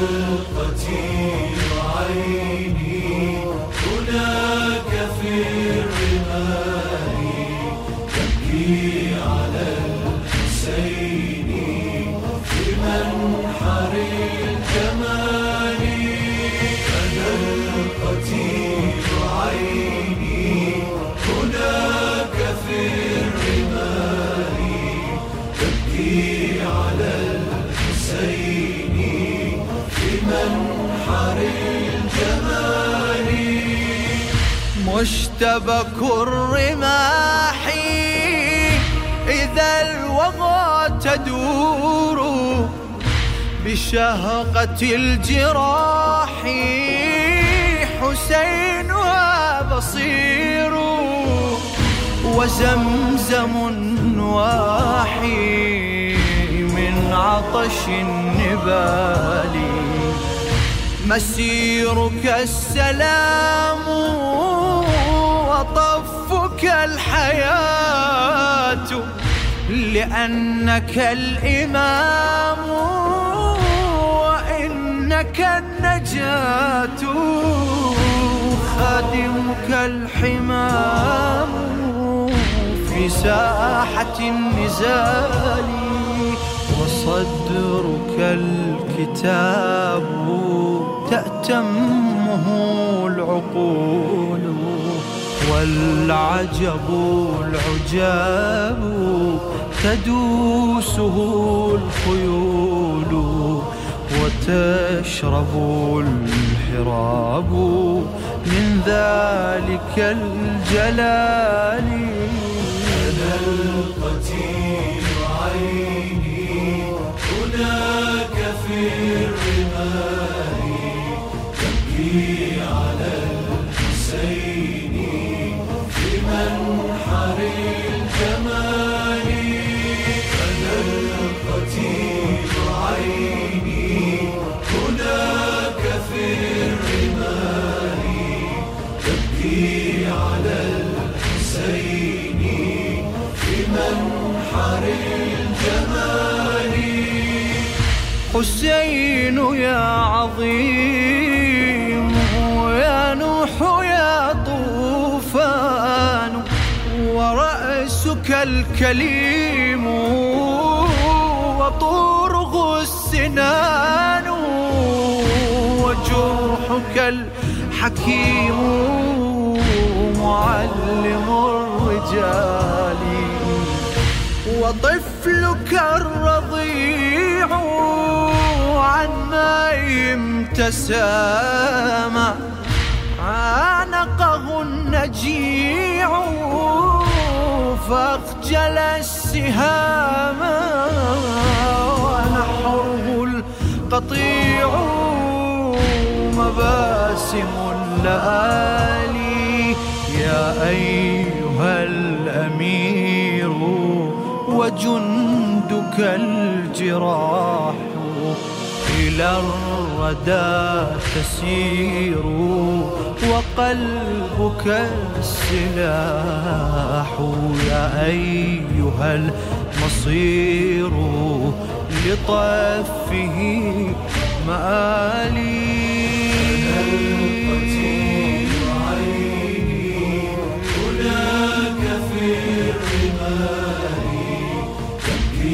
القتيل عيني هناك في الرمال تبكي على الحسين في منحر الجمال. الجمال مشتبك الرماح إذا الوغى تدور بشهقة الجراح حسينها بصير وزمزم واحي من عطش النبال. مسيرك السلام وطفك الحياة لأنك الإمام وإنك النجاة خادمك الحمام في ساحة النزال. وصدرك الكتاب تأتمه العقول والعجب العجاب تدوسه الخيول وتشرب الحراب من ذلك الجلال. أنا القتيل في الرمال تبكي حسين يا عظيم يا نوح يا طوفان ورأسك الكليم وطوره السنان وجرحك الحكيم معلم الرجال. وطفلك الرضيع عن ماء تسامى. عانقه النجيع فاخجل السهام. ونحره القطيع مباسم اللآلي يا أيها الأمير وجندك الجراح إلى الردى تسير وقلبك السلاح يا أيها المصير لطفه مآلي.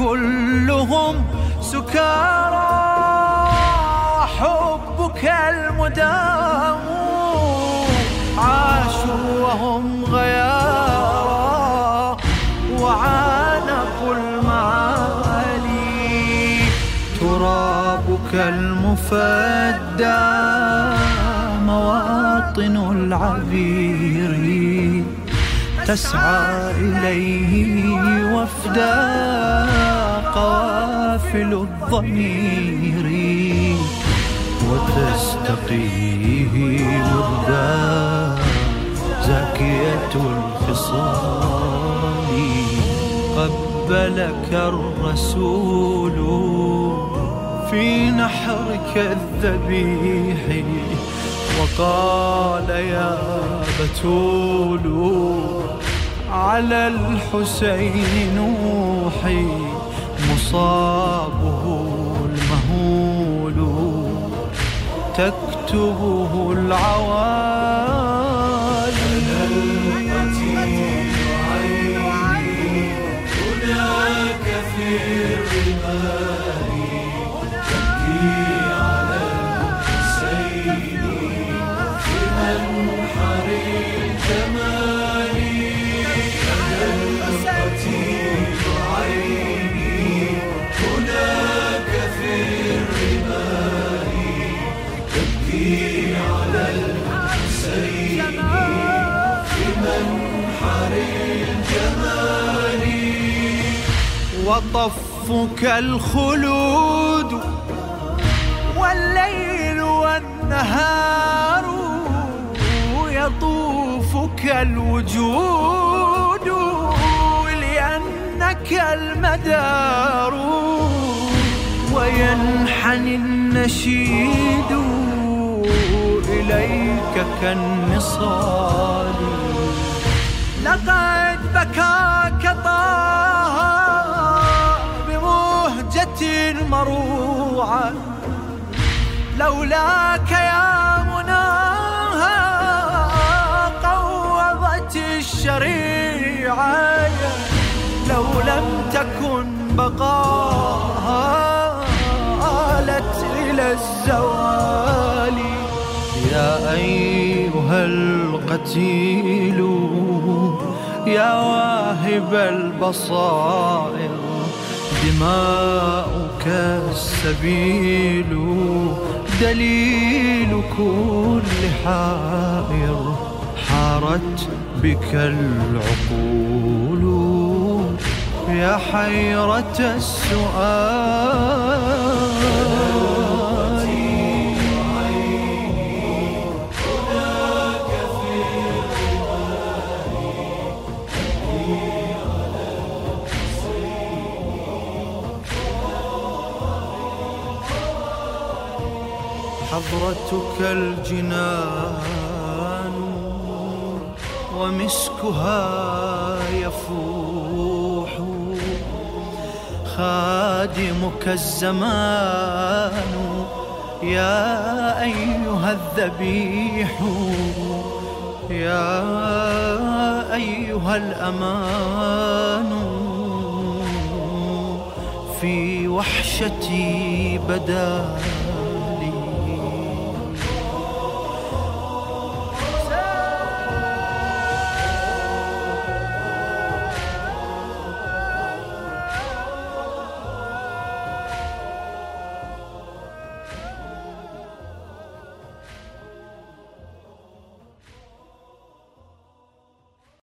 وكلهم سكارى. حبك المدام عاشوا وهم غيارى وعانقوا المعالي ترابك المفدى. مواطن العبير. تسعى إليه وفدا قوافل الضمير وتستقيه مردا زاكية الخصال. قبلك الرسول في نحرك الذبيح وقال يا بتول على الحسين نوحي مصابه المهول تكتبه العوالي. هناك في الرمال تبكي على الحسين وطفك الخلود والليل والنهار يطوفك الوجود لأنك المدار. وينحني النشيد إليك كالنصال. لقد بكاك طه بمهجة مروعة. لولاك يا مناها قوضت الشريعة. لو لم تكن بقاها آلت إلى الزوال. يا أيها القتيل يا واهب البصائر دماؤك السبيل دليل كل حائر حارت بك العقول. يا حيرة السؤال حضرتك الجنان ومسكها يفوح خادمك الزمان يا أيها الذبيح يا أيها الأمان في وحشتي بدا